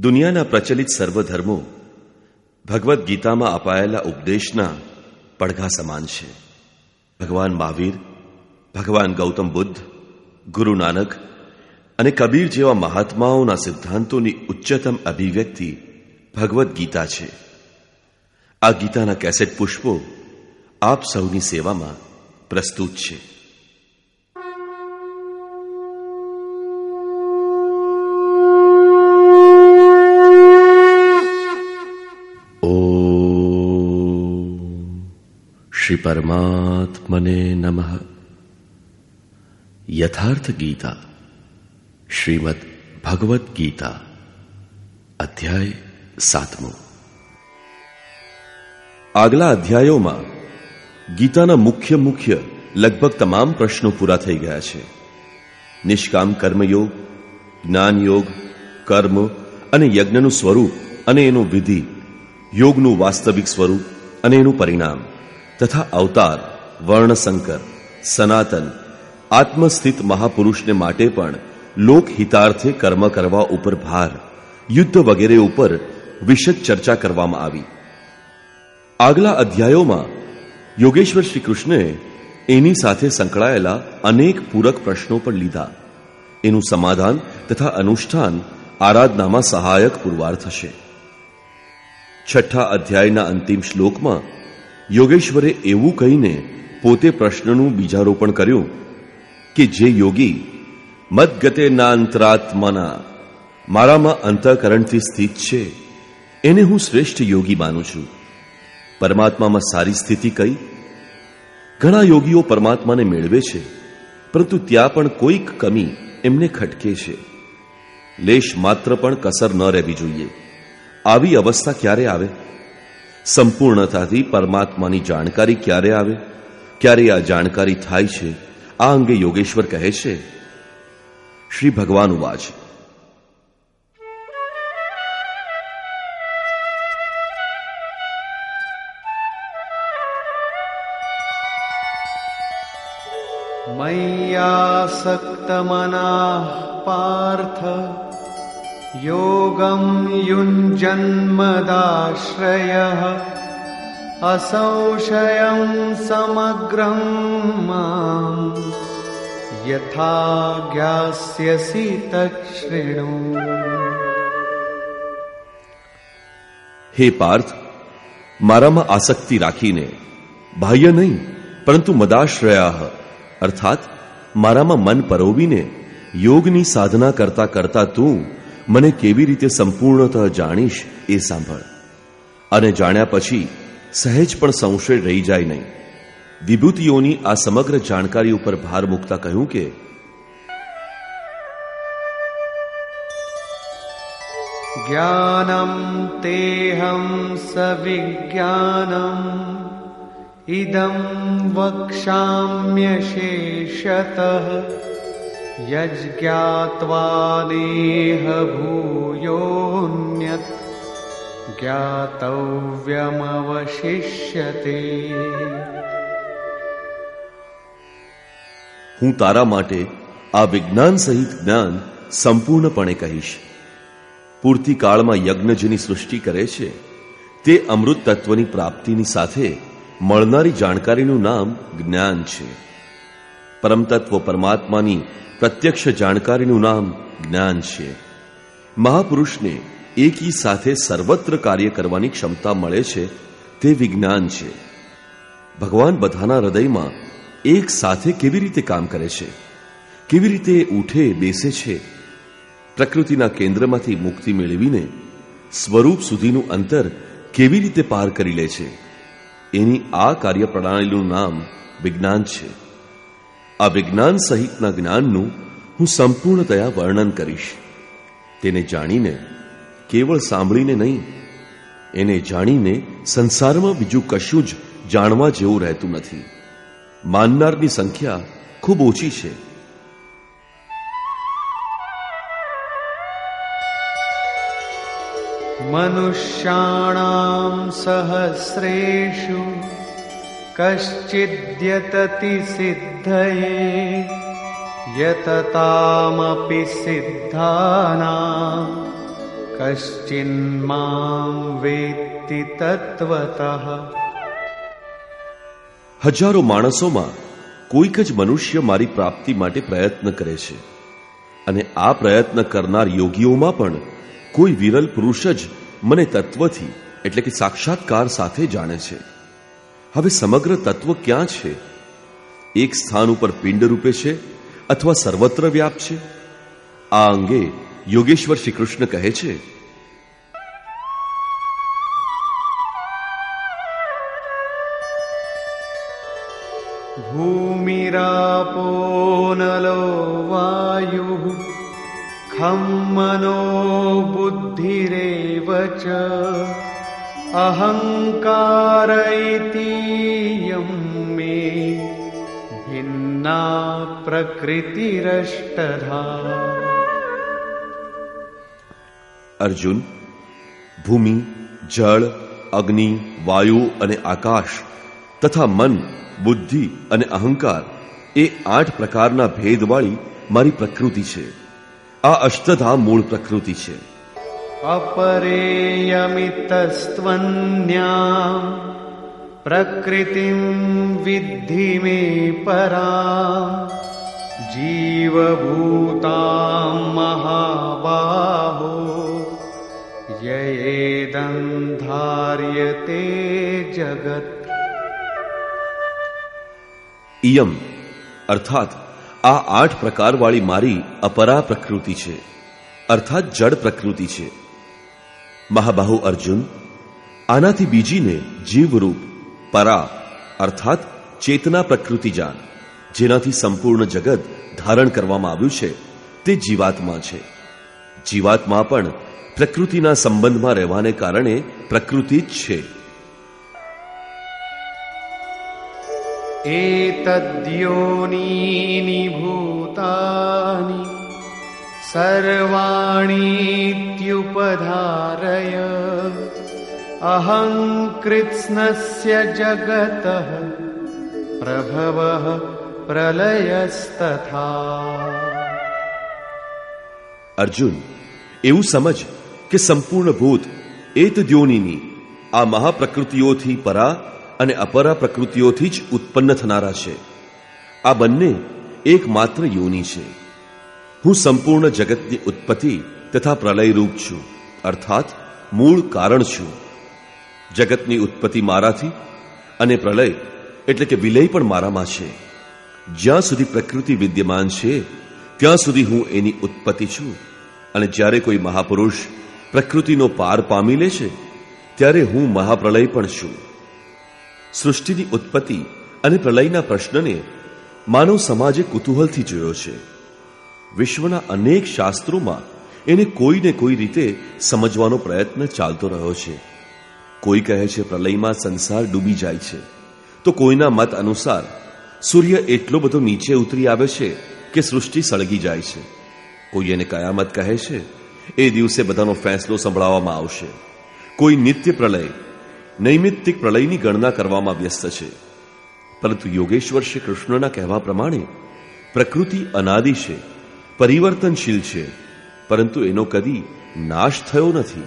દુનિયાના પ્રચલિત સર્વધર્મો ભગવદ્ ગીતામાં અપાયેલા ઉપદેશના પડઘા સમાન છે. ભગવાન મહાવીર, ભગવાન ગૌતમ બુદ્ધ, ગુરુ નાનક અને કબીર જેવા મહાત્માઓના સિદ્ધાંતોની ઉચ્ચતમ અભિવ્યક્તિ ભગવદ્ ગીતા છે. આ ગીતાના કેસેટ પુષ્પો આપ સૌની સેવામાં પ્રસ્તુત છે. શ્રી પરમાત્મને નમઃ યથાર્થ ગીતા શ્રીમદ ભગવદ્ ગીતા અધ્યાય સાતમો આગલા અધ્યાયોમાં ગીતાના મુખ્ય મુખ્ય લગભગ તમામ પ્રશ્નો પૂરા થઈ ગયા છે. નિષ્કામ કર્મયોગ જ્ઞાન યોગ કર્મ અને યજ્ઞનું સ્વરૂપ અને એનું વિધિ, યોગનું વાસ્તવિક સ્વરૂપ અને એનું પરિણામ. તથા અવતાર, વર્ણશંકર, સનાતન, આત્મસ્થિત મહાપુરુષને માટે પણ લોકહિતાર્થે કર્મ કરવા ઉપર ભાર, યુદ્ધ વગેરે ઉપર વિશદ ચર્ચા કરવામાં આવી. આગલા અધ્યાયોમાં યોગેશ્વર શ્રી કૃષ્ણએ એની સાથે સંકળાયેલા અનેક પૂરક પ્રશ્નો પણ લીધા. એનું સમાધાન તથા અનુષ્ઠાન આરાધનામાં સહાયક પુરવાર થશે. છઠ્ઠા અધ્યાયના અંતિમ શ્લોકમાં યોગેશ્વરે એવું કહીને પોતે પ્રશ્નનું બીજારોપણ કર્યું કે, જે યોગી, મદગતે ના અંતરાત્માના મારામાં અંતઃકરણથી સ્થિત છે, એને હું શ્રેષ્ઠ યોગી માનું છું. પરમાત્મામાં સારી સ્થિતિ કઈ? ઘણા યોગીઓ પરમાત્માને મેળવે છે, પરંતુ ત્યાં પણ કોઈક કમી એમને ખટકે છે. લેશ માત્ર પણ કસર ન રહેવી જોઈએ. આવી અવસ્થા ક્યારે આવે? સંપૂર્ણતાથી પરમાત્માની જાણકારી ક્યારે આવે? ક્યારે આ જાણકારી થાય છે? આ અંગે યોગેશ્વર કહે છે, શ્રી ભગવાન ઉવાચ મૈયા સક્તમના પાર્થ योगं युञ्जन्मदाश्रयः असंशयं समग्रं माम् यथा ज्ञास्यसि तच्छृणु હે પાર્થ મારામાં આસક્તિ રાખીને બાહ્ય નહીં પરંતુ મદાશ્રયા અર્થાત મારામાં મન પરોવીને યોગની સાધના કરતા કરતા તું મને કેવી રીતે સંપૂર્ણતઃ જાણીશ એ સાંભળ અને જાણ્યા પછી સહેજ પણ સંશય રહી જાય નહીં વિભૂતિઓની આ સમગ્ર જાણકારી ઉપર ભાર મૂકતા કહ્યું કે જ્ઞાનમ તેહમ સવિજ્ઞાનમ ઇદમ વક્ષ્યામ્ય શેષત यज्ज्ञात्वा नेह भूयोऽन्यत् ज्ञातव्यमवशिष्यते હું તારા માટે આ વિજ્ઞાન સહિત જ્ઞાન સંપૂર્ણપણે કહીશ પૂર્તિ કાળમાં યજ્ઞ જેની સૃષ્ટિ કરે છે તે અમૃત તત્વની પ્રાપ્તિની સાથે મળનારી જાણકારીનું નામ જ્ઞાન છે પરમતત્વ પરમાત્માની પ્રત્યક્ષ જાણકારીનું નામ જ્ઞાન છે. મહાપુરુષને એકી સાથે સર્વત્ર કાર્ય કરવાની ક્ષમતા મળે છે, તે વિજ્ઞાન છે. ભગવાન બધાના હૃદયમાં એક સાથે કેવી રીતે કામ કરે છે? કેવી રીતે ઉઠે, બેસે છે? પ્રકૃતિના કેન્દ્રમાંથી મુક્તિ મેળવીને સ્વરૂપ સુધીનું અંતર કેવી રીતે પાર કરી લે છે? એની આ કાર્યપ્રણાલીનું નામ વિજ્ઞાન છે. આ વિજ્ઞાન સહિતના જ્ઞાનનું હું સંપૂર્ણતયા વર્ણન કરીશ. તેને જાણીને, કેવળ સાંભળીને નહીં, એને જાણીને સંસારમાં બીજું કશું જ જાણવા જેવું રહેતું નથી. માનનારની સંખ્યા ખૂબ ઓછી છે. મનુષ્યાણામ સહસ્રેશું कश्चिद्यतति सिद्धये यततामपि सिद्धानां कश्चिन्मां वेत्ति तत्त्वतः હજારો માણસોમાં કોઈક જ મનુષ્ય મારી પ્રાપ્તિ માટે પ્રયત્ન કરે છે અને આ પ્રયત્ન કરનાર યોગીઓમાં પણ કોઈ વિરલ પુરુષ જ મને તત્વથી એટલે કે સાક્ષાત્કાર સાથે જાણે છે હવે સમગ્ર તત્વ ક્યાં છે? એક સ્થાન ઉપર પિંડ રૂપે છે અથવા સર્વત્ર વ્યાપ છે? આ અંગે યોગેશ્વર શ્રી કૃષ્ણ કહે છે. ભૂમિરાપો નલો વાયુ ખમ મનો બુદ્ધિરેવ ચ. अहङ्कार इतीयं मे भिन्ना प्रकृतिरष्टधा અર્જુન ભૂમિ જળ અગ્નિ વાયુ અને આકાશ તથા મન બુદ્ધિ અને અહંકાર એ આઠ પ્રકારના ભેદવાળી મારી પ્રકૃતિ છે આ અષ્ટધા મૂળ પ્રકૃતિ છે अपरेयमितस्त्वन्यां प्रकृतिं विद्धि मे परा जीवभूतां महाबाहो ययेदन्धार्यते जगत् ઇયમ અર્થાત આ આઠ પ્રકારવાળી મારી અપરા પ્રકૃતિ છે અર્થાત જડ પ્રકૃતિ છે મહાબાહુ અર્જુન, આનાથી બીજીને જીવરૂપ, પરા, અર્થાત ચેતના પ્રકૃતિજાન જેનાથી સંપૂર્ણ જગત ધારણ કરવામાં આવ્યું છે, તે જીવાત્મા છે. જીવાત્મા પણ પ્રકૃતિના સંબંધમાં રહેવાને કારણે પ્રકૃતિ જ છે. એતદ્યોની ભૂતાની सर्वाणीत्युपधारय अहं कृत्स्नस्य जगतः प्रभवः प्रलयस्तथा અર્જુન એવું સમજ કે સંપૂર્ણ ભૂત એત દ્યોનીની આ મહાપ્રકૃતિઓથી પરા અને અપરા પ્રકૃતિઓથી જ ઉત્પન્ન થનારા છે આ બંને એકમાત્ર યોની છે હું સંપૂર્ણ જગતની ઉત્પત્તિ તથા પ્રલયરૂપ છું, અર્થાત મૂળ કારણ છું. જગતની ઉત્પત્તિ મારાથી અને પ્રલય એટલે કે વિલય પણ મારામાં છે. જ્યાં સુધી પ્રકૃતિ વિદ્યમાન છે, ત્યાં સુધી હું એની ઉત્પત્તિ છું. અને જ્યારે કોઈ મહાપુરુષ પ્રકૃતિનો પાર પામી લે છે, ત્યારે હું મહાપ્રલય પણ છું. સૃષ્ટિની ઉત્પત્તિ અને પ્રલયના પ્રશ્નને માનવ સમાજે કુતૂહલથી જોયો છે. વિશ્વના અનેક શાસ્ત્રોમાં એને કોઈને કોઈ રીતે સમજવાનો પ્રયત્ન ચાલતો રહ્યો છે. કોઈ કહે છે પ્રલયમાં સંસાર ડૂબી જાય છે. તો કોઈના મત અનુસાર સૂર્ય એટલો બધો નીચે ઉતરી આવે છે કે સૃષ્ટિ સળગી જાય છે. કોઈ એને કયામત કહે છે? એ દિવસે બધાનો ફેંસલો સંભળાવવામાં આવશે. કોઈ નિત્ય પ્રલય, નૈમિત્તિક પ્રલયની ગણના કરવામાં વ્યસ્ત છે. પરંતુ યોગેશ્વર શ્રી કૃષ્ણના કહેવા પ્રમાણે પ્રકૃતિ અનાદિ છે. પરિવર્તનશીલ છે, પરંતુ એનો કદી નાશ થયો નથી.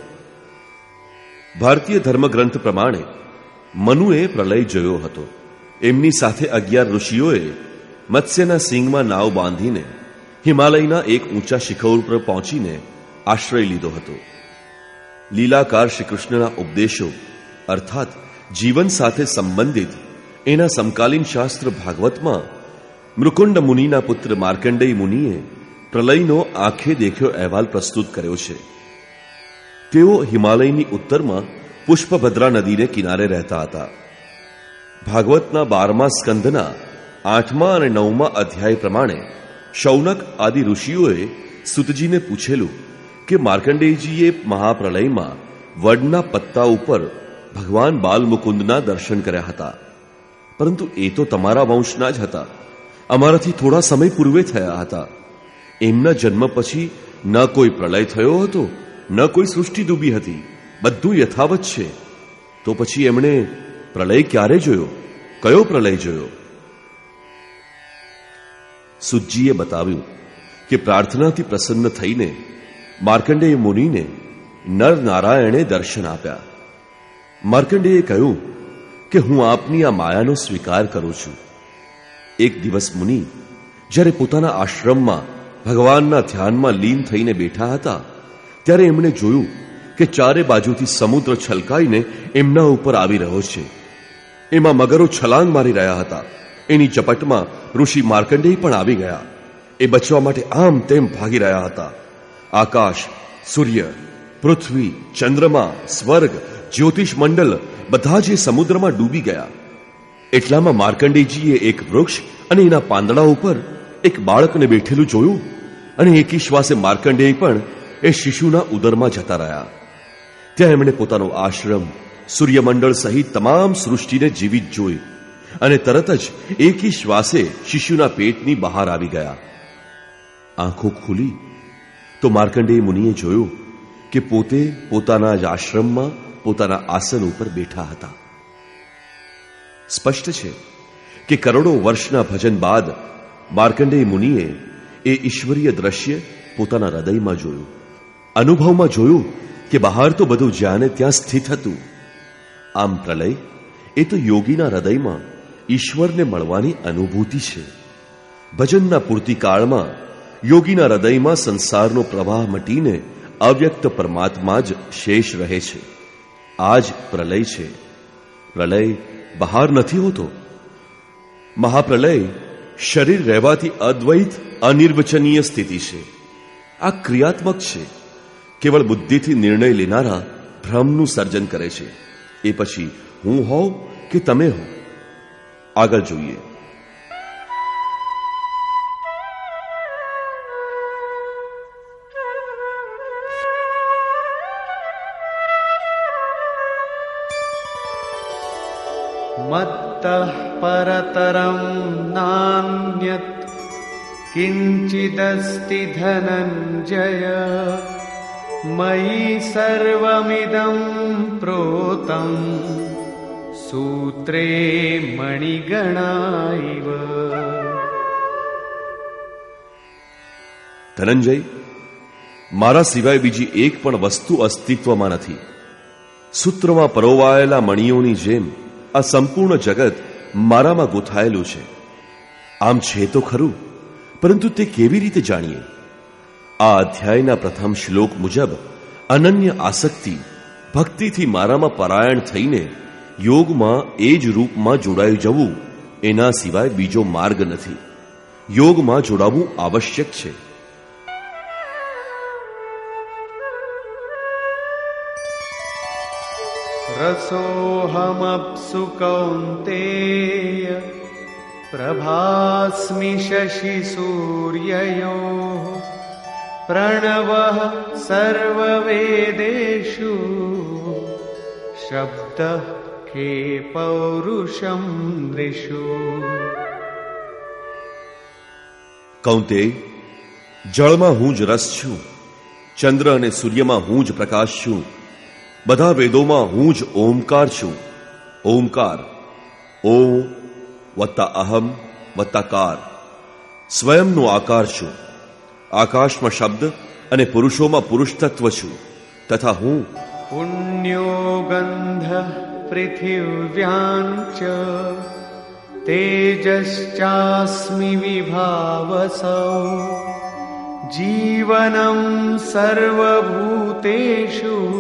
ભારતીય ધર્મગ્રંથ પ્રમાણે મનુએ પ્રલય જોયો હતો. એમની સાથે અગિયાર ઋષિઓએ મત્સ્યના સિંગમાં નાવ બાંધીને હિમાલયના એક ઊંચા શિખર પર પહોંચીને આશ્રય લીધો હતો. લીલાકાર શ્રી કૃષ્ણના ઉપદેશો, અર્થાત જીવન સાથે સંબંધિત એના સમકાલીન શાસ્ત્ર ભાગવતમાં મૃકુંડ મુનિના પુત્ર માર્કંડેય મુનિએ પ્રલયનો આંખે દેખ્યો અહેવાલ પ્રસ્તુત કર્યો છે. તેઓ હિમાલયની ઉત્તરમાં પુષ્પભદ્રા નદીને કિનારે રહેતા હતા. ભાગવતના બારમા સ્કંધના આઠમા અને નવમા અધ્યાય પ્રમાણે શૌનક આદિ ઋષિઓએ સુતજીને પૂછેલું કે માર્કંડેયજીએ મહાપ્રલયમાં વડના પત્તા ઉપર ભગવાન બાલમુકુંદના દર્શન કર્યા હતા. પરંતુ એ તો તમારા વંશના જ હતા. અમારાથી થોડા સમય પૂર્વે થયા હતા. એમના જન્મ પછી ન કોઈ પ્રલય થયો હતો, ન કોઈ સૃષ્ટિ ડૂબી હતી. બધું યથાવત છે. તો પછી એમણે પ્રલય ક્યારે જોયો? કયો પ્રલય જોયો? સુજ્જીએ બતાવ્યું કે પ્રાર્થનાથી પ્રસન્ન થઈને માર્કંડેય મુનિને નર નારાયણે દર્શન આપ્યા. માર્કંડેયે કહ્યું કે હું આપની આ માયાનો સ્વીકાર કરું છું. એક દિવસ મુનિ જ્યારે પોતાના આશ્રમમાં ભગવાનના ધ્યાનમાં લીન થઈને બેઠા હતા. ત્યારે એમણે જોયું કે ચારે બાજુથી સમુદ્ર છલકાઈને એમના ઉપર આવી રહ્યો છે. એમાં મગરો છલાંગ મારી રહ્યા હતા. એની ચપટમાં ઋષિ માર્કંડેય પણ આવી ગયા. એ બચવા માટે આમ તેમ ભાગી રહ્યા હતા. આકાશ, સૂર્ય, પૃથ્વી, ચંદ્રમા, સ્વર્ગ, જ્યોતિષ મંડળ બધા જ સમુદ્રમાં ડૂબી ગયા. એટલામાં માર્કંડેયજીએ એક વૃક્ષ અને એના પાંદડા ઉપર એક બાળકને બેઠેલું જોયું અને એકી શ્વાસે માર્કંડેય પણ એ શિશુના ઉદરમાં જતા રહ્યા. ત્યાં એમણે પોતાનો આશ્રમ, સૂર્યમંડળ સહિત તમામ સૃષ્ટિને જીવિત જોઈ અને તરત જ એકી શ્વાસે શિશુના પેટની બહાર આવી ગયા. આંખો ખુલી તો માર્કંડેય મુનિએ જોયું કે પોતે પોતાના જ આશ્રમમાં પોતાના આસન ઉપર બેઠા હતા. સ્પષ્ટ છે કે કરોડો વર્ષના ભજન બાદ માર્કંડેય મુનિએ એ ઈશ્વરીય દ્રશ્ય પોતાના હૃદયમાં જોયું. અનુભવમાં જોયું કે બહાર તો બધું જ્યાં ત્યાં સ્થિત હતું. આમ પ્રલય એ તો યોગીના હૃદયમાં ઈશ્વરને મળવાની અનુભૂતિ છે. ભજનના પૂર્તિકાળમાં યોગીના હૃદયમાં સંસારનો પ્રવાહ મટીને અવ્યક્ત પરમાત્મા જ શેષ રહે છે. આ જ પ્રલય છે. પ્રલય બહાર નથી હોતો. મહાપ્રલય શરીર રહેવાથી અદ્વૈત અનિર્વચનીય સ્થિતિ છે આ ક્રિયાત્મક છે કેવળ બુદ્ધિથી નિર્ણય લેનારા ભ્રમનું સર્જન કરે છે એ પછી હું હોઉં કે તમે હો આગળ જોઈએ मत्तः परतरं नान्यत् किञ्चिदस्ति धनञ्जय मयि सर्वमिदं प्रोतम् सूत्रे मणिगणा इव ધનંજય મારા સિવાય બીજી એક પણ વસ્તુ અસ્તિત્વમાં નથી સૂત્રમાં પરોવાયેલા મણીઓની જેમ આ સંપૂર્ણ જગત મારામાં ગૂંથાયેલું છે આમ છે તો ખરું, પરંતુ તે કેવી રીતે જાણીએ? આ અધ્યાયના પ્રથમ શ્લોક મુજબ અનન્ય આસક્તિ ભક્તિથી મારામાં પરાયણ થઈને યોગમાં એ જ રૂપમાં જોડાઈ જવું, એના સિવાય બીજો માર્ગ નથી. યોગમાં જોડાવું આવશ્યક છે. રસોહમપ્સુ કૌંતેય प्रभास्मि शशिसूर्ययोः प्रणवः सर्ववेदेषु शब्दः के पौरुषं नृषु કૌંતે જળમાં હું જ રસ છું ચંદ્ર અને સૂર્યમાં હું જ પ્રકાશ છું બધા વેદોમાં હું જ ઓમકાર છું ઓમકાર ઓ વત્તા અહમ, વત્તા કાર. સ્વયંનો આકાર છું. આકાશમાં શબ્દ અને પુરુષોમાં પુરુષ તત્વ છું. તથા હું પુણ્યો ગંધ પૃથિવ્યાંચ, તેજશ્ચાસ્મિ વિભાવસૌ. જીવનમ સર્વભૂતેષુ,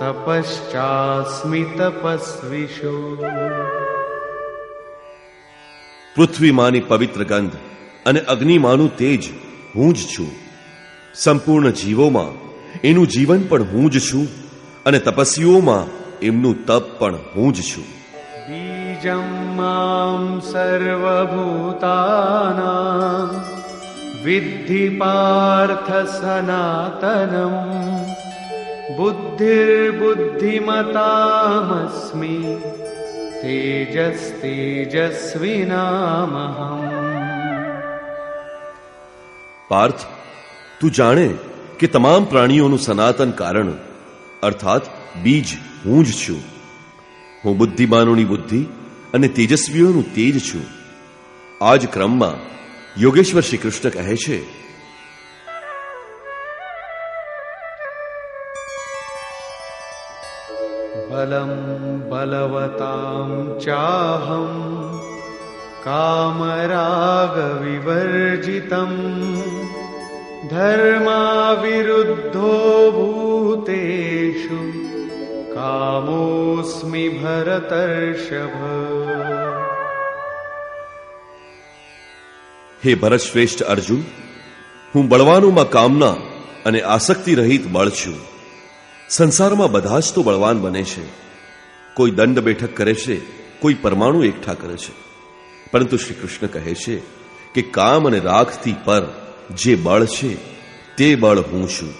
તપશ્ચાસ્મિ તપસ્વિષુ. પૃથ્વી માની પવિત્ર ગંધ અને અગ્નિમાનું તેજ હું જ છું. સંપૂર્ણ જીવોમાં એનું જીવન પણ હું જ છું અને તપસ્વીઓમાં એમનું તપ પણ હું જ છું. બીજમ મામ સર્વભૂતાના વિધિ પાર્થ સનાતનમ બુદ્ધિર્બુદ્ધિમતામસ્મી તેજસ્તેજસ્વિનામહમ પાર્થ તું જાણે કે તમામ પ્રાણીઓનું સનાતન કારણ અર્થાત બીજ હું જ છું હું બુદ્ધિમાનોની બુદ્ધિ અને તેજસ્વીઓનું તેજ છું આ જ ક્રમમાં યોગેશ્વર શ્રી કૃષ્ણ કહે છે बलं बलवतां चाहम् कामरागविवर्जितम् धर्माविरुद्धो भूतेषु कामोऽस्मि भरतर्षभ હે ભરત શ્રેષ્ઠ અર્જુન હું બળવાનોમાં કામના અને આસક્તિ રહિત બળ છું સંસારમાં બધા જ તો બળવાન બને છે. કોઈ દંડ બેઠક કરે છે, કોઈ પરમાણુ એકઠા કરે છે. પરંતુ શ્રી કૃષ્ણ કહે છે કે કામ અને રાખથી પર જે બળ છે, તે બળ હું છું.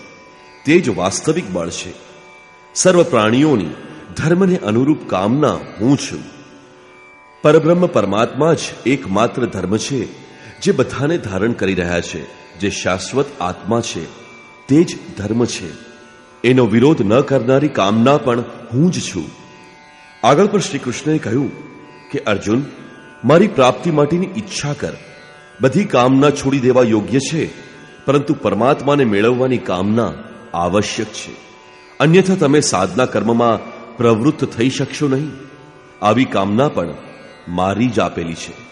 તે જ વાસ્તવિક બળ છે. સર્વ પ્રાણીઓની ધર્મને અનુરૂપ કામના હું છું. પરબ્રહ્મ પરમાત્મા જ એકમાત્ર ધર્મ છે, જે બધાને ધારણ કરી રહ્યા છે. જે શાશ્વત આત્મા છે, તે જ ધર્મ છે. એનો વિરોધ ન કરનારી કામના પણ હું જ છું. આગળ પણ શ્રી કૃષ્ણએ કહ્યું કે, અર્જુન, મારી પ્રાપ્તિ માટેની ઈચ્છા કર. બધી કામના છોડી દેવા યોગ્ય છે, પરંતુ પરમાત્માને મેળવવાની કામના આવશ્યક છે. અન્યથા તમે સાધના કર્મમાં પ્રવૃત્ત થઈ શકશો નહીં. આવી કામના પણ મારી જ આપેલી છે.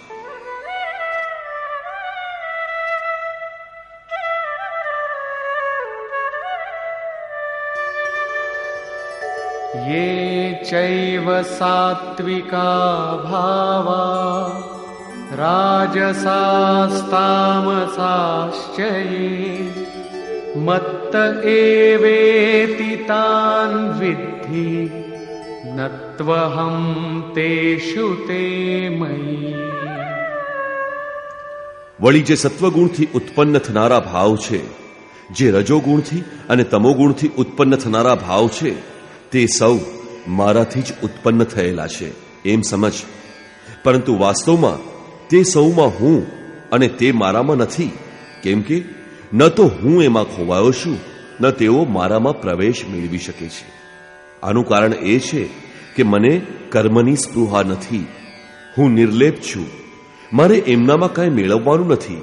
ये चैव सात्विका भावा राजसास्तामसाश्च ये मत्त एवेति तान् विद्धि न त्वहं तेषु ते मयि વળી જે સત્વગુણથી ઉત્પન્ન થનારા ભાવ છે જે રજોગુણથી અને તમોગુણથી ઉત્પન્ન થનારા ભાવ છે તે સૌ મારાથી જ ઉત્પન્ન થયેલા છે, એમ સમજ. પરંતુ વાસ્તવમાં તે સૌમાં હું અને તે મારામાં નથી, કેમ કે ન તો હું એમાં ખોવાયો છું, ન તેઓ મારામાં પ્રવેશ મેળવી શકે છે. આનું કારણ એ છે કે મને કર્મની સ્પૃહા નથી. હું નિર્લેપ છું. મારે એમનામાં કાંઈ મેળવવાનું નથી.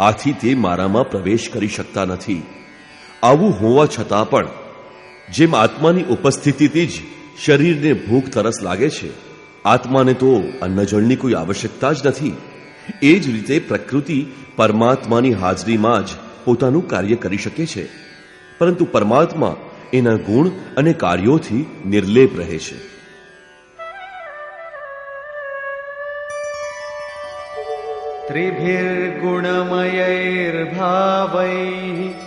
આથી તે મારામાં પ્રવેશ કરી શકતા નથી. આવું હોવા છતાં પણ જેમ આત્માની ઉપસ્થિતિથી જ શરીરને ભૂખ તરસ લાગે છે, આત્માને તો અન્નજળની કોઈ આવશ્યકતા જ નથી. એ જ રીતે પ્રકૃતિ પરમાત્માની હાજરીમાં જ પોતાનું કાર્ય કરી શકે છે. પરંતુ પરમાત્મા એના ગુણ અને કાર્યોથી નિર્લેપ રહે છે. ત્રિભિર્ગુણમયૈર્ભાવૈ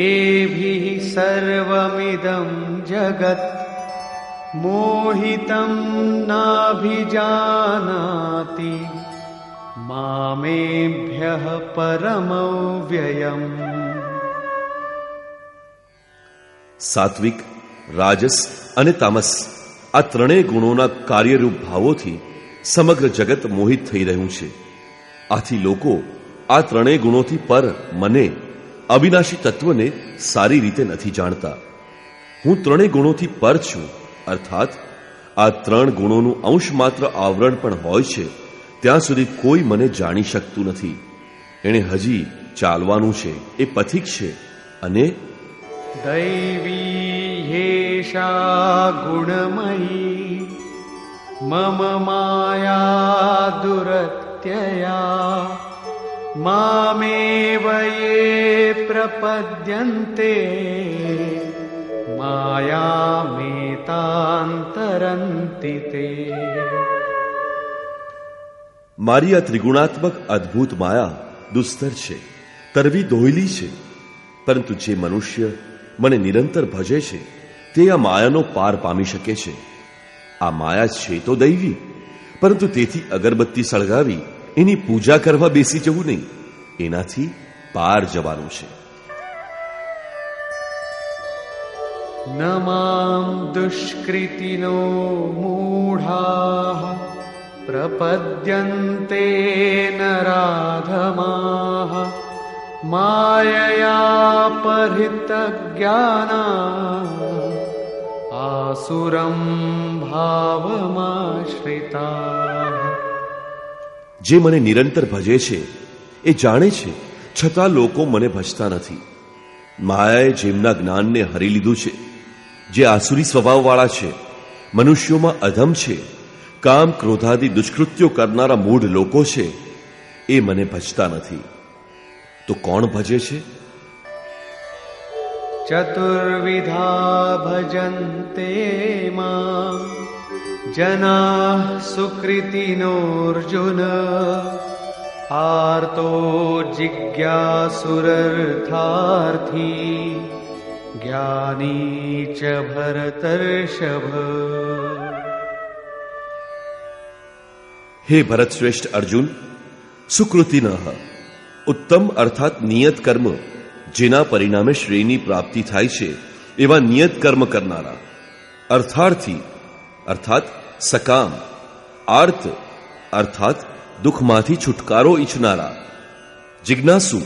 एभिः सर्वमिदं जगत् मोहितं नाभिजानाति मामेभ्यः परमव्ययम् સાત્વિક રાજસ અને તામસ આ ત્રણેય ગુણોના કાર્યરૂપ ભાવોથી સમગ્ર જગત મોહિત થઈ રહ્યું છે આથી લોકો આ ત્રણેય ગુણોથી પર મને અવિનાશી તત્વને સારી રીતે નથી જાણતા. હું ત્રણેય ગુણોથી પર છું, અર્થાત, આ ત્રણ ગુણોનું અંશ માત્ર આવરણ પણ હોય છે, ત્યાં સુધી કોઈ મને જાણી શકતું નથી. એણે હજી ચાલવાનું છે, એ પથિક છે, અને દૈવી હેષા ગુણમયી, મમ માયા દુરત્યયા. मामेव ये प्रपद्यन्ते मायामेतान्तरन्ति ते મારી આ ત્રિગુણાત્મક અદ્ભુત માયા દુસ્તર છે તરવી દોયલી છે પરંતુ જે મનુષ્ય મને નિરંતર ભજે છે તે આ માયાનો પાર પામી શકે છે આ માયા છે તો દૈવી પરંતુ તેથી અગરબત્તી સળગાવી એની પૂજા કરવા બેસી જવું નહીં. એનાથી પાર જવાનું છે. નમામ દુષ્કૃતિનો મૂઢા પ્રપદ્યન્તે નરાધમા માયયા પરિત જ્ઞાના આસુરમ ભાવમાશ્રિતા. જે મને નિરંતર ભજે છે, એ જાણે છે, છતાં લોકો મને ભજતા નથી. માયાએ જેમના જ્ઞાનને હરી લીધું છે, જે આસુરી સ્વભાવવાળા છે, મનુષ્યોમાં અધમ છે, કામ ક્રોધાદી દુષ્કૃત્યો કરનારા મૂળ લોકો છે, એ મને ભજતા નથી. તો કોણ ભજે છે? ચતુર્વિધા ભજન્તે માં जनाः सुकृतिनोऽर्जुन आर्तो जिज्ञासुरर्थार्थी ज्ञानी च भरतर्षभ હે ભરત શ્રેષ્ઠ અર્જુન સુકૃતિન ઉત્તમ અર્થાત નિયત કર્મ જેના પરિણામે શ્રેયની પ્રાપ્તિ થાય છે એવા નિયત કર્મ કરનારા અર્થાર્થી અર્થાત સકામ. આર્ત, અર્થાત દુઃખમાંથી છુટકારો ઈચ્છનારા. જિજ્ઞાસુ,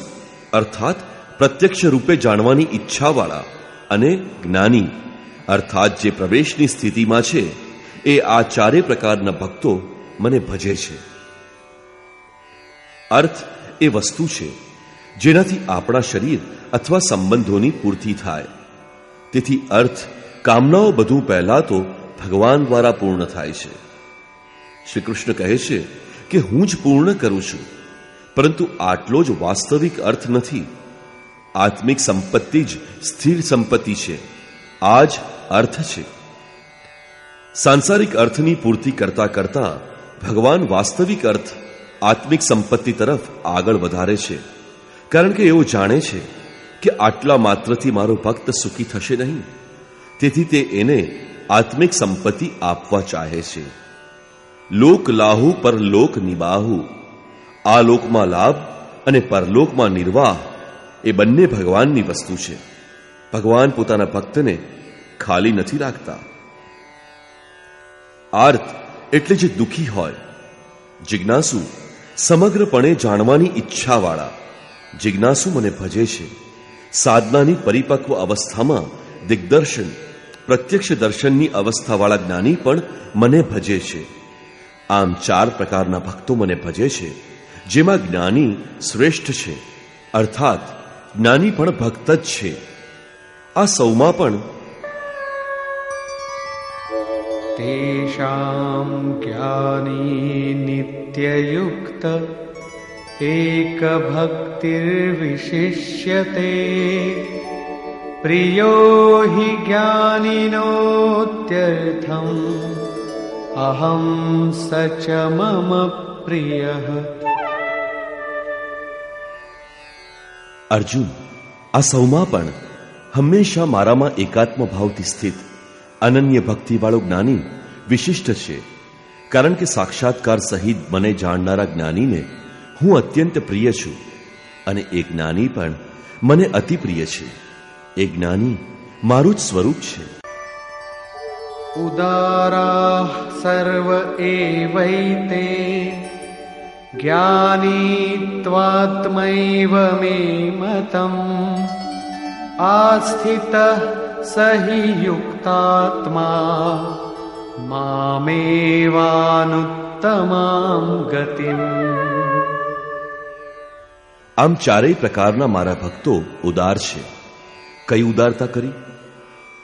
અર્થાત પ્રત્યક્ષ રૂપે જાણવાની ઈચ્છાવાળા અને જ્ઞાની. અર્થાત જે પ્રવેશની સ્થિતિમાં છે, એ આ ચારે પ્રકારના ભક્તો મને ભજે છે. અર્થ એ વસ્તુ છે, જેનાથી આપણા શરીર અથવા સંબંધોની પૂર્તિ થાય. તેથી અર્થ કામનાઓ બધું પહેલા તો ભગવાન દ્વારા પૂર્ણ થાય છે. શ્રી કૃષ્ણ કહે છે કે હું જ પૂર્ણ કરું છું, પરંતુ આટલો જ વાસ્તવિક અર્થ નથી. આત્મિક સંપત્તિ જ સ્થિર સંપત્તિ છે. આ જ અર્થ છે. સાંસારિક અર્થની પૂર્તિ કરતા કરતા ભગવાન વાસ્તવિક અર્થ આત્મિક સંપત્તિ તરફ આગળ વધારે છે. કારણ કે એવું જાણે છે કે આટલા માત્રથી મારો ભક્ત સુખી થશે નહીં. તેથી તે એને આત્મિક સંપત્તિ આપવા ચાહે છે. લોક લાહુ પર લોક નિબાહુ. આ લોકમાં લાભ અને પરલોકમાં નિર્વાહ એ બંને ભગવાનની વસ્તુ છે. ભગવાન પોતાના ભક્તને ખાલી નથી રાખતા. આર્ત એટલે જે દુખી હોય. જિજ્ઞાસુ સમગ્રપણે જાણવાની ઈચ્છાવાળા. જિજ્ઞાસુ મને ભજે છે. સાધનાની પરિપક્વ અવસ્થામાં દિગ્દર્શન પ્રત્યક્ષ દર્શનની અવસ્થાવાળા જ્ઞાની પણ મને ભજે છે. આમ ચાર પ્રકારના ભક્તો મને ભજે છે, જેમાં જ્ઞાની શ્રેષ્ઠ છે, અર્થાત જ્ઞાની પણ ભક્ત જ છે. આ સૌમાં પણ તેષામ જ્ઞાની નિત્યયુક્ત, એક ભક્તિર્વિશિષ્યતે. प्रियो हि ज्ञानिनोत्यर्थम् अहं स च मम प्रियः અર્જુન આ સૌમાં પણ હંમેશા મારામાં એકાત્મ ભાવથી સ્થિત અનન્ય ભક્તિવાળો જ્ઞાની વિશિષ્ટ છે કારણ કે સાક્ષાત્કાર સહિત મને જાણનારા જ્ઞાનીને હું અત્યંત પ્રિય છું અને એ જ્ઞાની પણ મને અતિ પ્રિય છે એ જ્ઞાની મારું જ સ્વરૂપ છે. ઉદારા સર્વ એવૈતે જ્ઞાની ત્વાત્મૈવ મે મતમ. આસ્થિત સહી યુક્તાત્મા મામેવાનુત્તમામ ગતિમ. આમ ચારેય પ્રકારના મારા ભક્તો ઉદાર છે. કઈ ઉદારતા કરી?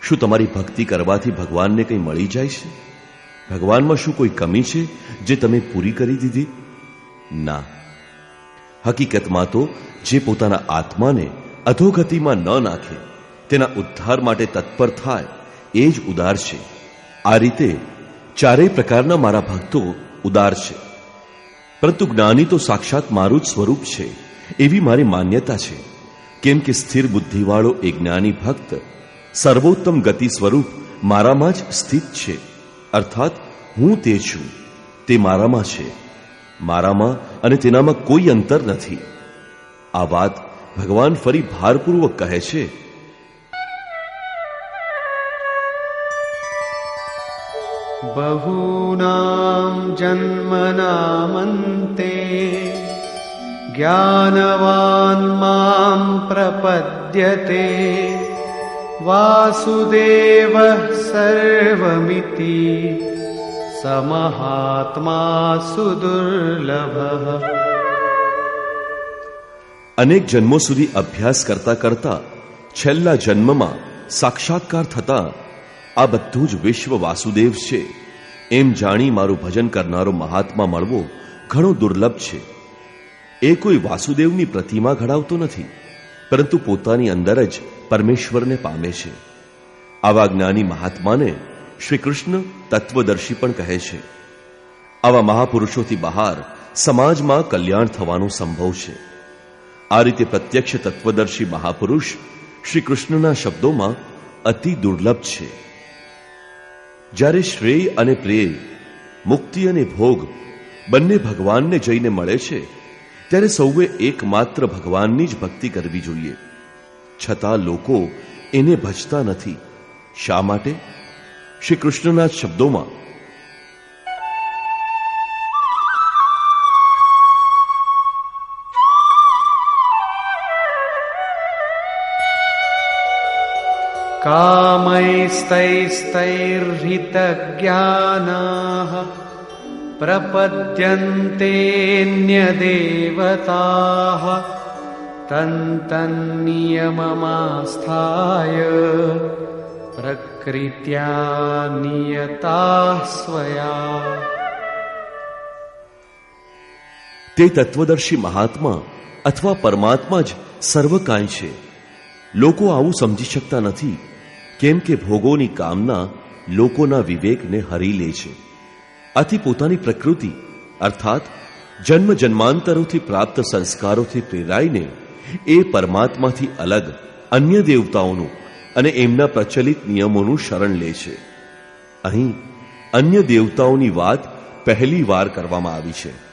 શું તમારી ભક્તિ કરવાથી ભગવાનને કંઈ મળી જાય છે? ભગવાનમાં શું કોઈ કમી છે જે તમે પૂરી કરી દીધી? ના. હકીકતમાં તો જે પોતાના આત્માને અધોગતિમાં ન નાખે, તેના ઉદ્ધાર માટે તત્પર થાય, એ જ ઉદાર છે. આ રીતે ચારેય પ્રકારના મારા ભક્તો ઉદાર છે. પરંતુ જ્ઞાની તો સાક્ષાત મારું જ સ્વરૂપ છે, એવી મારી માન્યતા છે. કેમ કે સ્થિર બુદ્ધિવાળો એ જ્ઞાની ભક્ત સર્વોત્તમ ગતિ સ્વરૂપ મારામાં જ સ્થિત છે. અર્થાત, હું તે છું. તે મારામાં છે. મારામાં અને તેનામાં કોઈ અંતર નથી. આ વાત ભગવાન ફરી ભારપૂર્વક કહે છે. બહૂના જન્મનામંતે ज्ञानवान् मां प्रपद्यते वासुदेवः सर्वमिति समहात्मा सुदुर्लभः અનેક જન્મો સુધી અભ્યાસ કરતા કરતા છેલ્લા જન્મમાં સાક્ષાત્કાર થતા આ બધું જ વિશ્વ વાસુદેવ છે એમ જાણી મારું ભજન કરનારો મહાત્મા મળવો ઘણો દુર્લભ છે એ કોઈ વાસુદેવની પ્રતિમા ઘડાવતો નથી, પરંતુ પોતાની અંદર જ પરમેશ્વરને પામે છે. આવા જ્ઞાની મહાત્માને શ્રી કૃષ્ણ તત્વદર્શી પણ કહે છે. આવા મહાપુરુષોથી બહાર સમાજમાં કલ્યાણ થવાનો સંભવ છે. આ રીતે પ્રત્યક્ષ તત્વદર્શી મહાપુરુષ શ્રી કૃષ્ણના શબ્દોમાં અતિ દુર્લભ છે. જ્યારે શ્રેય અને પ્રેય, મુક્તિ અને ભોગ બંને ભગવાનને જઈને મળે છે ત્યારે સૌએ એકમાત્ર ભગવાનની જ ભક્તિ કરવી જોઈએ છતાં લોકો એને ભજતા નથી શા માટે શ્રી કૃષ્ણના શબ્દોમાં कामैस्तैस्तैर्हितज्ञानाः प्रपद्यन्तेऽन्यदेवताः तन्तन्नियममास्थाय प्रकृत्या नियताः स्वया તે તત્વદર્શી મહાત્મા અથવા પરમાત્મા જ સર્વકાંય છે લોકો આવું સમજી શકતા નથી કેમ કે ભોગોની કામના લોકોના વિવેકને હરી લે છે આથી પોતાની પ્રકૃતિ, અર્થાત જન્મ જન્માંતરોથી પ્રાપ્ત સંસ્કારોથી પ્રેરાઈને એ પરમાત્માથી અલગ અન્ય દેવતાઓનું અને એમના પ્રચલિત નિયમોનું શરણ લે છે. અહીં અન્ય દેવતાઓની વાત પહેલી વાર કરવામાં આવી છે.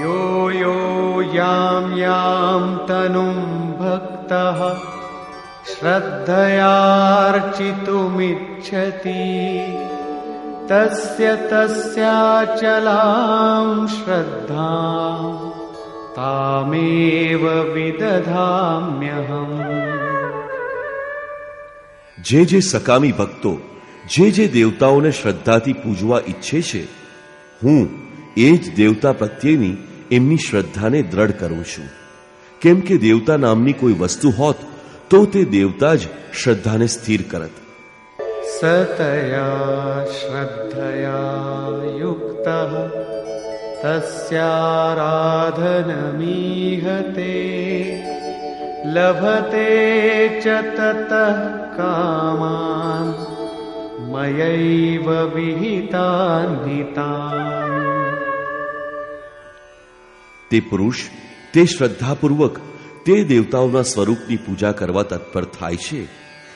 યો યો યામ યામ તનુમ ભક્ત શ્રદ્ધયાર્ચિતુમિચ્છતી. तस्य तस्याचलां श्रद्धां तामेव विदधाम्यहम् જે જે સકામી ભક્તો જે જે દેવતાઓને શ્રદ્ધાથી પૂજવા ઈચ્છે છે હું એ જ દેવતા પ્રત્યેની એમની શ્રદ્ધાને દ્રઢ કરું છું કેમ કે દેવતા નામની કોઈ વસ્તુ હોત તો તે દેવતા જ શ્રદ્ધાને સ્થિર કરત सतया श्रद्धया युक्तः तस्याराधनमीहते लभते च ततः कामान् मयैव विहितान् हितान् તે પુરુષ તે શ્રદ્ધાપૂર્વક તે દેવતાઓના સ્વરૂપની પૂજા કરવા તત્પર થાય છે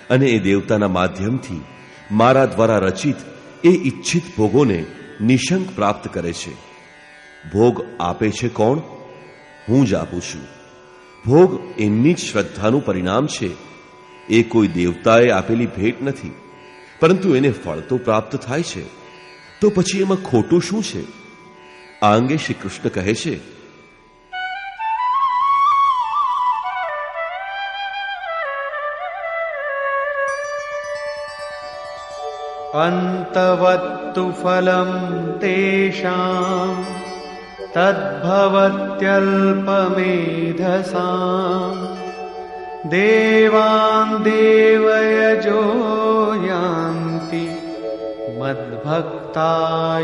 અને એ દેવતાના માધ્યમથી મારા દ્વારા રચિત એ ઈચ્છિત ભોગોને નિશંક પ્રાપ્ત કરે છે. ભોગ આપે છે કોણ? હું જ આપું છું. ભોગ એમની જ શ્રદ્ધાનું પરિણામ છે. એ કોઈ દેવતાએ આપેલી ભેટ નથી, પરંતુ એને ફળ તો પ્રાપ્ત થાય છે. તો પછી એમાં ખોટું શું છે? આ અંગે શ્રી કૃષ્ણ કહે છે अन्तवत्तु फलम् तेषाम् तद्भवत्यल्पमेधसाम् देवान् देवयजो यान्ति मद्भक्ता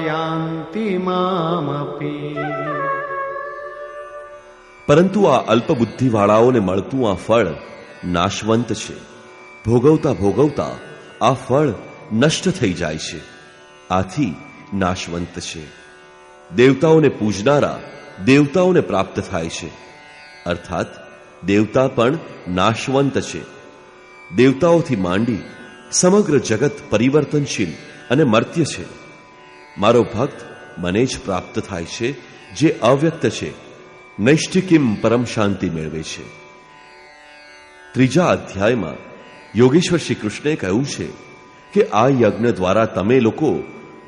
यान्ति मामपि પરંતુ આ અલ્પબુદ્ધિવાળાઓને મળતું આ ફળ નાશવંત છે ભોગવતા ભોગવતા આ ફળ નષ્ટ થઈ જાય છે. આથી નાશવંત છે. દેવતાઓને પૂજનારા દેવતાઓને પ્રાપ્ત થાય છે. અર્થાત, દેવતા પણ નાશવંત છે. દેવતાઓથી માંડી સમગ્ર જગત પરિવર્તનશીલ અને મર્ત્ય છે. મારો ભક્ત મને જ પ્રાપ્ત થાય છે જે અવ્યક્ત છે. નૈષ્ઠિકિમ પરમ શાંતિ મેળવે છે. ત્રીજા અધ્યાયમાં યોગેશ્વર શ્રી કૃષ્ણે કહ્યું છે કે આ યજ્ઞ દ્વારા તમે લોકો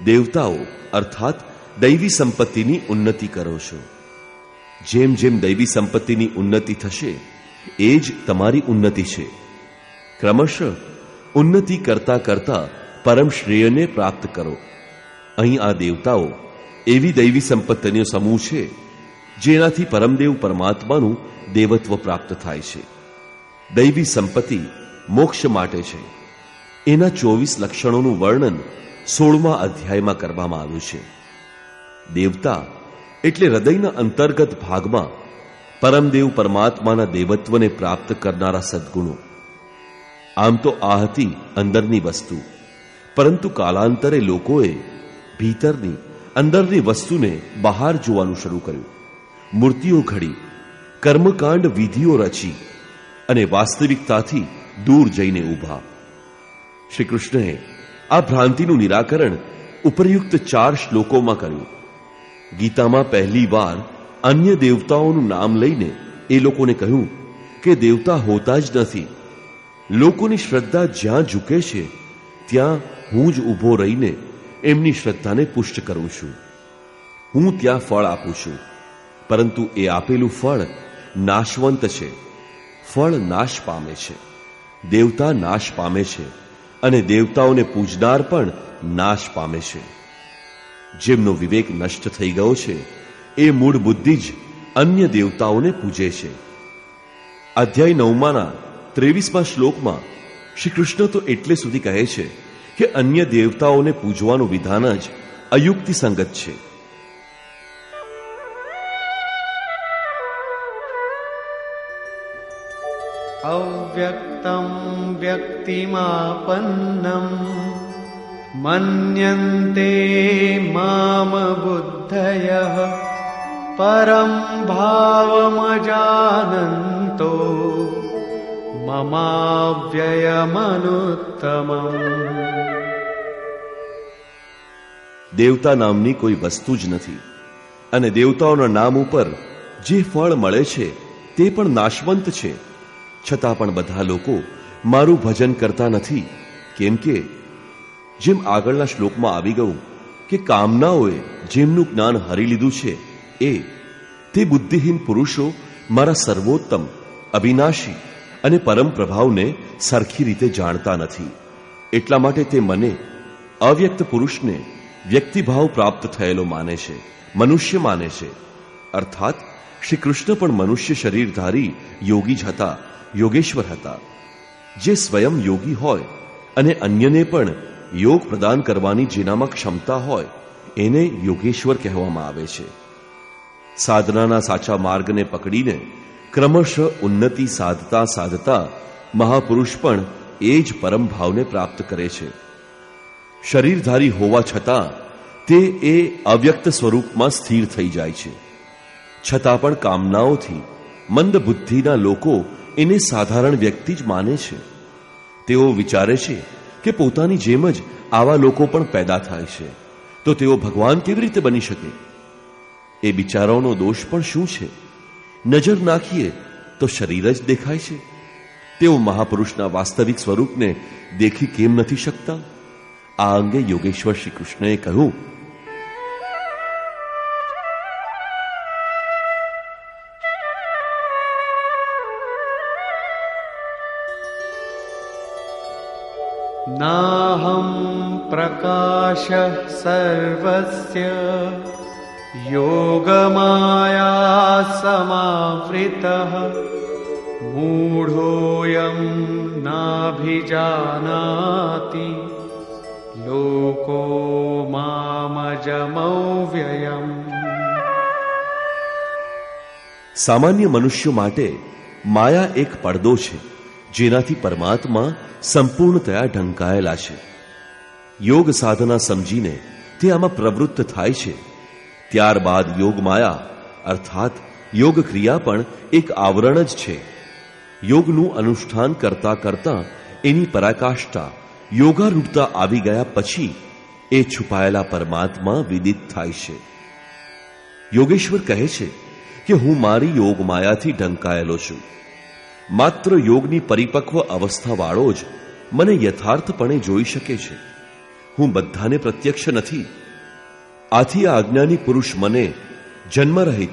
દેવતાઓ, અર્થાત દૈવી સંપત્તિની ઉન્નતિ કરો છો. જેમ જેમ દૈવી સંપત્તિની ઉન્નતિ થશે, એ જ તમારી ઉન્નતિ છે. ક્રમશઃ ઉન્નતિ કરતા કરતા પરમ શ્રેયને પ્રાપ્ત કરો. અહીં આ દેવતાઓ એવી દૈવી સંપત્તિનો સમૂહ છે, જેનાથી પરમદેવ પરમાત્માનું દેવત્વ પ્રાપ્ત થાય છે. દૈવી સંપત્તિ મોક્ષ માટે છે. એના ચોવીસ લક્ષણોનું વર્ણન સોળમા અધ્યાયમાં કરવામાં આવ્યું છે. દેવતા એટલે હૃદયના અંતર્ગત ભાગમાં પરમદેવ પરમાત્માના દેવત્વને પ્રાપ્ત કરનારા સદગુણો. આમ તો આ હતી અંદરની વસ્તુ, પરંતુ કાલાંતરે લોકોએ ભીતરની, અંદરની વસ્તુને બહાર જોવાનું શરૂ કર્યું. મૂર્તિઓ ઘડી, કર્મકાંડ વિધિઓ રચી અને વાસ્તવિકતાથી દૂર જઈને ઊભા. શ્રી કૃષ્ણએ આ ભ્રાંતિનું નિરાકરણ ઉપરયુક્ત ચાર શ્લોકોમાં કર્યું. ગીતામાં પહેલી વાર અન્ય દેવતાઓનું નામ લઈને એ લોકોને કહ્યું કે દેવતા હોતા જ નથી. લોકોની શ્રદ્ધા જ્યાં ઝૂકે છે, ત્યાં હું જ ઊભો રહીને એમની શ્રદ્ધાને પુષ્ટ કરું છું. હું ત્યાં ફળ આપું છું. પરંતુ એ આપેલું ફળ નાશવંત છે. ફળ નાશ પામે છે. દેવતા નાશ પામે છે. અને દેવતાઓને પૂજનાર પણ નાશ પામે છે. જેમનો વિવેક નષ્ટ થઈ ગયો છે, એ મૂળ બુદ્ધિ જ અન્ય દેવતાઓને પૂજે છે. અધ્યાય નવમાના ત્રેવીસમાં શ્લોકમાં શ્રી કૃષ્ણ તો એટલે સુધી કહે છે કે અન્ય દેવતાઓને પૂજવાનું વિધાન જ અયુક્તિ સંગત છે अव्यक्तं व्यक्तिमापन्नम् मन्यन्ते माम बुद्धयः परं भावमजानन्तो મમાવ્યયમનુત્તમમ દેવતા નામની કોઈ વસ્તુ જ નથી અને દેવતાઓના નામ ઉપર જે ફળ મળે છે તે પણ નાશવંત છે છતાં પણ બધા લોકો મારું ભજન કરતા નથી. કેમ કે જેમ આગળના શ્લોકમાં આવી ગયું કે કામનાઓએ જેમનું જ્ઞાન હરી લીધું છે, એ તે બુદ્ધિહીન પુરુષો મારા સર્વોત્તમ, અવિનાશી અને પરમ પ્રભાવને સરખી રીતે જાણતા નથી. એટલા માટે તે મને અવ્યક્ત પુરુષને વ્યક્તિભાવ પ્રાપ્ત થયેલો માને છે, મનુષ્ય માને છે. અર્થાત શ્રી કૃષ્ણ પણ મનુષ્ય શરીરધારી યોગી જ હતા. યોગેશ્વર હતા. જે સ્વયં યોગી હોય અને અન્યને પણ યોગ પ્રદાન કરવાની જેનામાં ક્ષમતા હોય, એને યોગેશ્વર કહેવામાં આવે છે. સાધનાના સાચા માર્ગને પકડીને ક્રમશ ઉન્નતિ સાધતા સાધતા મહાપુરુષ પણ એ જ પરમ ભાવને પ્રાપ્ત કરે છે. શરીરધારી હોવા છતાં તે એ અવ્યક્ત સ્વરૂપમાં સ્થિર થઈ જાય છે. છતાં પણ કામનાઓથી મંદ બુદ્ધિના લોકો એને સાધારણ વ્યક્તિ જ માને છે. તેઓ વિચારે છે કે પોતાની જેમ જ આવા લોકો પણ પેદા થાય છે. તો તેઓ ભગવાન કેવી રીતે બની શકે? એ બિચારાઓનો દોષ પણ શું છે? નજર નાખીએ તો શરીર જ દેખાય છે. તેઓ મહાપુરુષના વાસ્તવિક સ્વરૂપને દેખી કેમ નથી શકતા? આ અંગે યોગેશ્વર શ્રી કૃષ્ણએ કહ્યું नाहं प्रकाशः सर्वस्य योगमाया समावृतः मूढोऽयं नाभिजानाति लोको मामजमव्ययम् સામાન્ય મનુષ્યો માટે માયા એક પડદો છે જેનાથી પરમાત્મા સંપૂર્ણતયા ઢંકાયેલા છે. યોગ સાધના સમજીને તે આમાં પ્રવૃત્ત થાય છે. ત્યારબાદ યોગ માયા, અર્થાત યોગ ક્રિયા પણ એક આવરણ જ છે. યોગનું અનુષ્ઠાન કરતા કરતા એની પરાકાષ્ઠા યોગારૂઢતા આવી ગયા પછી એ છુપાયેલા પરમાત્મા વિદિત થાય છે. યોગેશ્વર કહે છે કે હું મારી યોગ માયાથી ઢંકાયેલો છું. માત્ર યોગની પરિપક્વ અવસ્થાવાળો જ મને યથાર્થપણે જોઈ શકે છે. હું બધાને પ્રત્યક્ષ નથી. આથી આ અજ્ઞાની પુરુષ મને જન્મરહિત,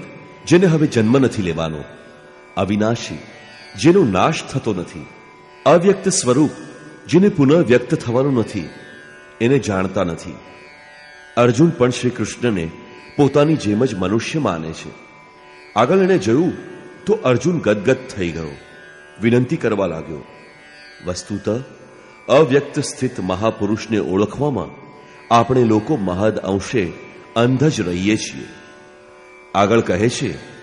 જેને હવે જન્મ નથી લેવાનો, અવિનાશી, જેનો નાશ થતો નથી, અવ્યક્ત સ્વરૂપ, જેને પુનઃ વ્યક્ત થવાનું નથી, એને જાણતા નથી. અર્જુન પણ શ્રી કૃષ્ણને પોતાની જેમ જ મનુષ્ય માને છે. આગળ એણે જોયું તો અર્જુન ગદગદ થઈ ગયો. વિનંતી કરવા લાગ્યો. વસ્તુત, અવ્યક્ત સ્થિત મહાપુરુષને ઓળખવામાં આપણે લોકો મહદ અંશે અંધ જ રહીએ છીએ. આગળ કહે છે,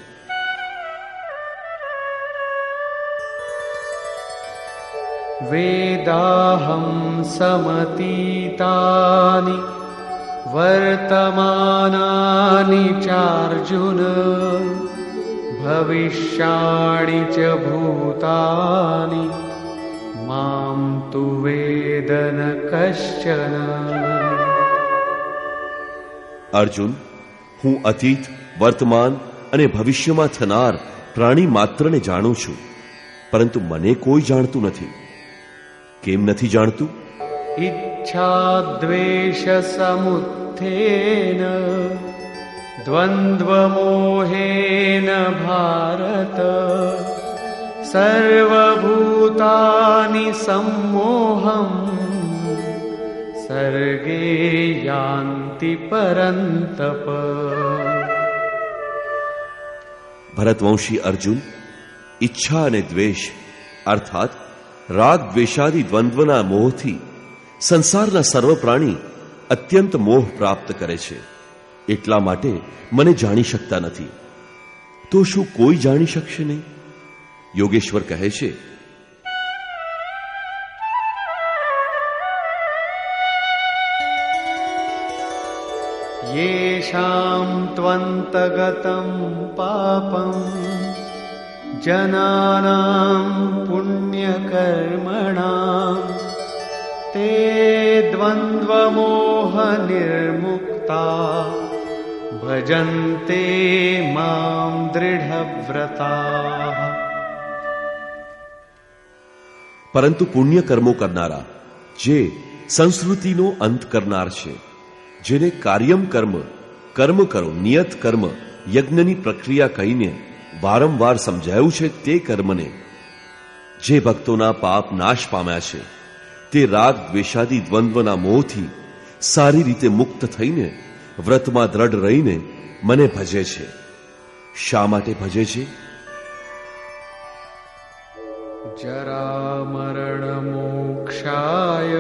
વેદાહમ સમતીતાની, વર્તમાનાની ચાર્જુન. भविष्याणि च भूतानि मां तु वेद न कश्चन અર્જુન હું અતીત વર્તમાન અને ભવિષ્યમાં થનાર પ્રાણી માત્રને જાણું છું પરંતુ મને કોઈ જાણતું નથી કેમ નથી જાણતું इच्छाद्वेषसमुत्थेन द्वन्द्वमोहेन भारत सर्वभूतानि सम्मोहम् सर्गे यान्ति परन्तप ભરતવંશી અર્જુન ઈચ્છા અને દ્વેષ અર્થાત રાગ દ્વેષાદિ દ્વંદ્વના મોહથી સંસારના સર્વ પ્રાણી અત્યંત મોહ પ્રાપ્ત કરે છે એટલા માટે મને જાણી શકતા નથી. તો શું કોઈ જાણી શકશે નહીં? યોગેશ્વર કહે છે યેષામ ત્વંતગતમ પાપમ જનાનામ પુણ્યકર્મણામ તે દ્વંદ્વમોહ નિર્મુક્તા भजन्ते मां दृढव्रताः પરંતુ પુણ્ય કર્મો કરનારા જે સંસ્કૃતિનો અંત કરનાર છે જેને કાર્યમ કર્મ કર્મ કરો નિયત કર્મ યજ્ઞની પ્રક્રિયા કહીને વારંવાર સમજાયું છે તે કર્મને જે ભક્તોના પાપ નાશ પામ્યા છે તે રાગ દ્વેષાદી દ્વંદ્વના મોહથી સારી રીતે મુક્ત થઈને વ્રતમાં દ્રઢ રહીને મને ભજે છે. શા માટે ભજે છે? જરા મરણ મોક્ષાય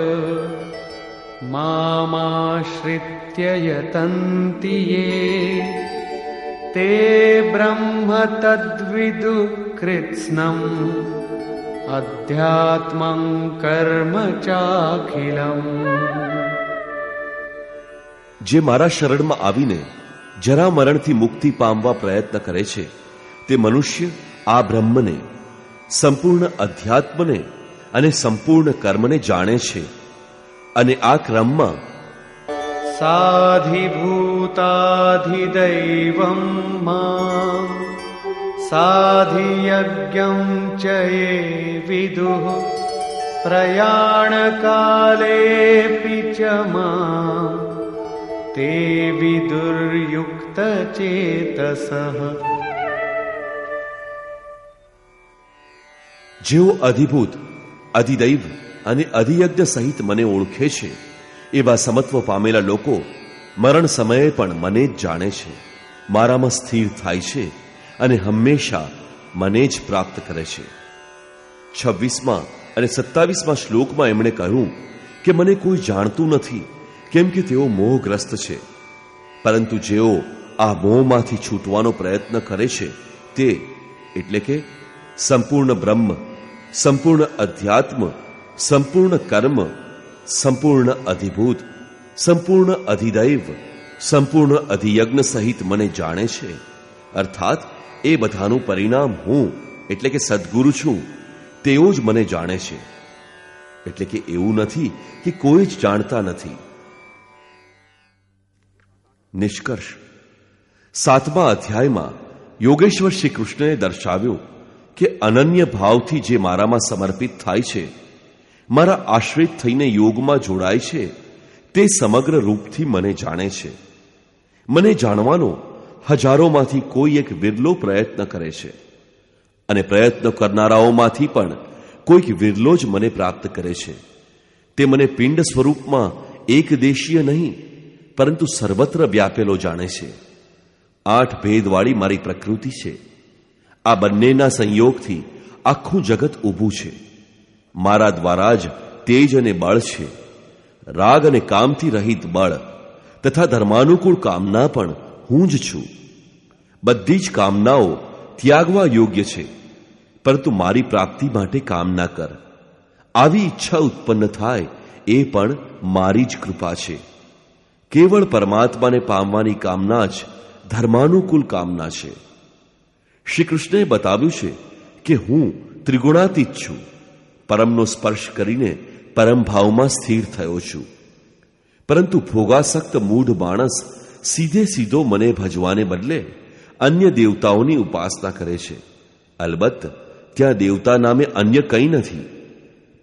મામાશ્રિત્ય યતંતિ તે બ્રહ્મ તદ્વિદુ કૃત્સ્નમ અધ્યાત્મં કર્મ ચાખિલમ. જે મારા શરણમાં આવીને જરા મરણથી મુક્તિ પામવા પ્રયત્ન કરે છે, તે મનુષ્ય આ બ્રહ્મને, સંપૂર્ણ અધ્યાત્મને અને સંપૂર્ણ કર્મને જાણે છે. અને આ ક્રમમાં સાધિભૂતાધિદૈવમ સાધિયજ્ઞમ ચે વિદુ પ્રયાણ કાલે મા ते વિદુર્યુક્તચેતસઃ જેઓ અધિભૂત, અધિદૈવ અને અધિયજ્ઞ સહિત મને ઓળખે છે, એવા સમત્વ પામેલા લોકો મરણ સમયે પણ મને જ જાણે છે. મારામાં સ્થિર થાય છે અને હંમેશા મને જ પ્રાપ્ત કરે છે. છવ્વીસમાં અને સત્તાવીસમાં શ્લોકમાં એમણે કહ્યું કે મને કોઈ જાણતું નથી કેમ કે તેઓ મોહગ્રસ્ત છે? પરંતુ જેઓ આ મોહમાંથી છૂટવાનો પ્રયત્ન કરે છે, તે એટલે કે સંપૂર્ણ બ્રહ્મ, સંપૂર્ણ અધ્યાત્મ, સંપૂર્ણ કર્મ, સંપૂર્ણ અધિભૂત, સંપૂર્ણ અધિદૈવ, સંપૂર્ણ અધિયજ્ઞ સહિત મને જાણે છે. અર્થાત, એ બધાનું પરિણામ હું, એટલે કે સદગુરુ છું, તેઓ જ મને જાણે છે. એટલે કે એવું નથી કે કોઈ જ જાણતા નથી. નિષ્કર્ષ. સાતમા અધ્યાયમાં યોગેશ્વર શ્રી કૃષ્ણએ દર્શાવ્યું કે અનન્ય ભાવથી જે મારામાં સમર્પિત થાય છે, મારા આશ્રિત થઈને યોગમાં જોડાય છે, તે સમગ્ર રૂપથી મને જાણે છે. મને જાણવાનો હજારોમાંથી કોઈ એક વિરલો પ્રયત્ન કરે છે અને પ્રયત્ન કરનારાઓમાંથી પણ કોઈક વિરલો જ મને પ્રાપ્ત કરે છે. તે મને પિંડ સ્વરૂપમાં એક દેશીય નહીં પરંતુ સર્વત્ર વ્યાપેલો જાણે છે. આઠ ભેદવાળી મારી પ્રકૃતિ છે. આ બંનેના સંયોગથી આખું જગત ઊભું છે. મારા દ્વારા જ તેજ અને બળ છે. રાગ અને કામથી રહિત બળ તથા ધર્માનુકૂળ કામના પણ હું જ છું. બધી જ કામનાઓ ત્યાગવા યોગ્ય છે. પરંતુ મારી પ્રાપ્તિ માટે કામના કર. આવી ઈચ્છા ઉત્પન્ન થાય એ પણ મારી જ કૃપા છે. કેવળ પરમાત્માને પામવાની કામના જ ધર્માનુકૂળ કામના છે. શ્રી કૃષ્ણએ બતાવ્યું છે કે હું ત્રિગુણાતીત છું. પરમનો સ્પર્શ કરીને પરમ ભાવમાં સ્થિર થયો છું. પરંતુ ભોગાસક્ત મૂઢ માણસ સીધે સીધો મને ભજવાને બદલે અન્ય દેવતાઓની ઉપાસના કરે છે. અલબત્ત, ત્યાં દેવતા નામે અન્ય કંઈ નથી.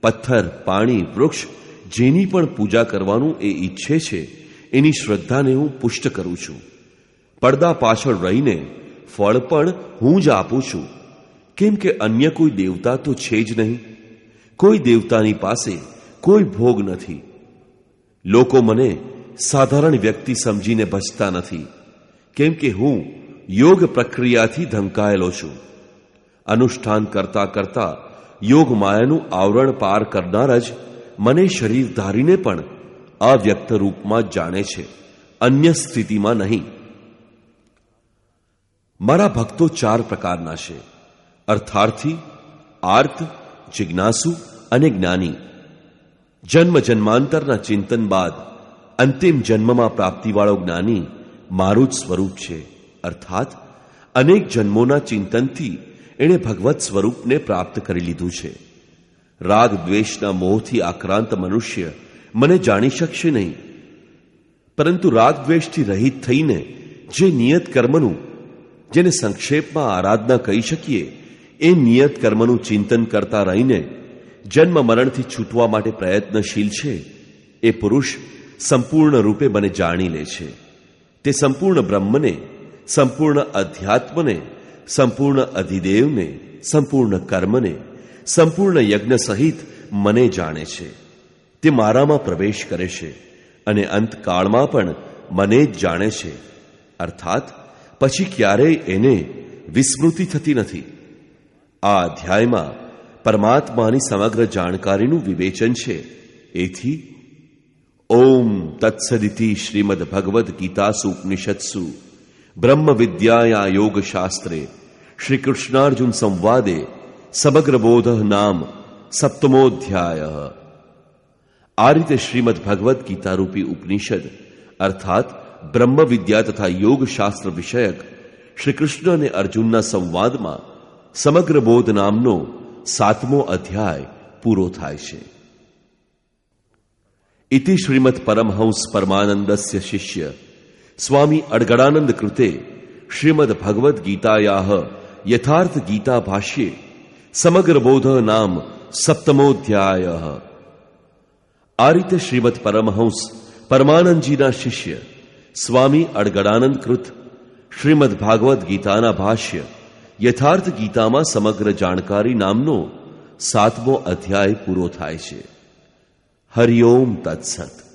પથ્થર, પાણી, વૃક્ષ જેની પણ પૂજા કરવાનું એ ઈચ્છે છે એની શ્રદ્ધાને હું પુષ્ટ કરું છું. પડદા પાછળ રહીને ફળ પણ હું જ આપું છું. કેમ કે અન્ય કોઈ દેવતા તો છે જ નહીં. કોઈ દેવતાની પાસે કોઈ ભોગ નથી. લોકો મને સાધારણ વ્યક્તિ સમજીને ભજતા નથી. કેમ કે હું યોગ પ્રક્રિયાથી ધંકાયેલો છું. અનુષ્ઠાન કરતા કરતા યોગ માયાનું આવરણ પાર કરનાર જ મને શરીર ધારીને પણ અવ્યક્ત રૂપમાં જાણે છે, અન્ય સ્થિતિમાં નહીં. મારા ભક્તો ચાર પ્રકારના છે. અર્થાર્થી, આર્ત, જિજ્ઞાસુ અને જ્ઞાની. જન્મ જન્માંતરના ચિંતન બાદ અંતિમ જન્મમાં પ્રાપ્તિવાળો જ્ઞાની મારું જ સ્વરૂપ છે. અર્થાત, અનેક જન્મોના ચિંતનથી એણે ભગવત સ્વરૂપને પ્રાપ્ત કરી લીધું છે. રાગ દ્વેષના મોહથી આક્રાંત મનુષ્ય મને જાણી શકશે નહીં. પરંતુ રાગ દ્વેષથી રહિત થઈને જે નિયત કર્મનું, જેને સંક્ષેપમાં આરાધના કહી શકીએ, એ નિયત કર્મનું ચિંતન કરતા રહીને જન્મ મરણથી છૂટવા માટે પ્રયત્નશીલ છે, એ પુરુષ સંપૂર્ણ રૂપે મને જાણી લે છે. તે સંપૂર્ણ બ્રહ્મને, સંપૂર્ણ અધ્યાત્મને, સંપૂર્ણ અધિદેવને, સંપૂર્ણ કર્મને, સંપૂર્ણ યજ્ઞ સહિત મને જાણે છે. તે મારામાં પ્રવેશ કરે છે અને અંતકાળમાં પણ મને જ જાણે છે. અર્થાત, પછી ક્યારેય એને વિસ્મૃતિ થતી નથી. આ અધ્યાયમાં પરમાત્માની સમગ્ર જાણકારીનું વિવેચન છે. એથી, ઓમ તત્સદિતિ શ્રીમદ ભગવદ્ ગીતાસુ ઉપનિષત્સુ, બ્રહ્મ વિદ્યાયા શ્રી કૃષ્ણાર્જુન સંવાદે સમગ્ર બોધ નામ સપ્તમોધ્યાય. આ રીતે શ્રીમદ ભગવદ્ ગીતા રૂપી ઉપનિષદ અર્થાત બ્રહ્મ વિદ્યા તથા યોગ શાસ્ત્ર વિષયક શ્રી કૃષ્ણ અને અર્જુનના સંવાદમાં સમગ્ર બોધ નામનો સાતમો અધ્યાય પૂરો થાય છે ઇતિ શ્રીમદ પરમહંસ પરમાનંદસ્ય શિષ્ય સ્વામી અડગડાનંદ કૃતે શ્રીમદ ભગવદ્ ગીતાયા યથાર્થ ગીતા ભાષ્યે સમગ્ર બોધ નામ સપ્તમોધ્યાય આ રીતે શ્રીમદ પરમહંસ, પરમાનંદજીના શિષ્ય, સ્વામી અડગડાનંદ કૃત શ્રીમદ ભાગવદ્ ગીતાના ભાષ્ય, યથાર્થ ગીતામાં સમગ્ર જાણકારી નામનો સાતમો અધ્યાય પૂરો થાય છે. હરિઓમ તત્સત.